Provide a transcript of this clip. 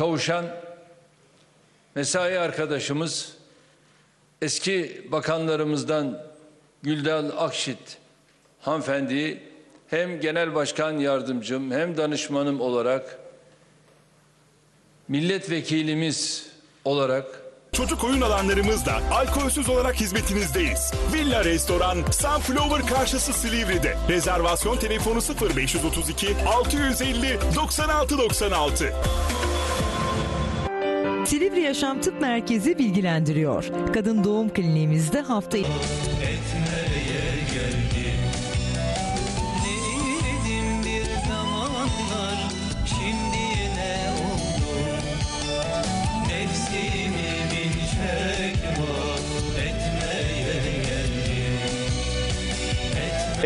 kavuşan mesai arkadaşımız eski bakanlarımızdan Güldal Akşit hanımefendiyi hem genel başkan yardımcım hem danışmanım olarak milletvekilimiz olarak Çocuk oyun alanlarımızda alkolsüz olarak hizmetinizdeyiz. Villa Restoran Sunflower karşısı Silivri'de. Rezervasyon telefonu 0532 650 96 96. Silivri Yaşam Tıp Merkezi bilgilendiriyor. Kadın Doğum Kliniğimizde hafta... Etmeye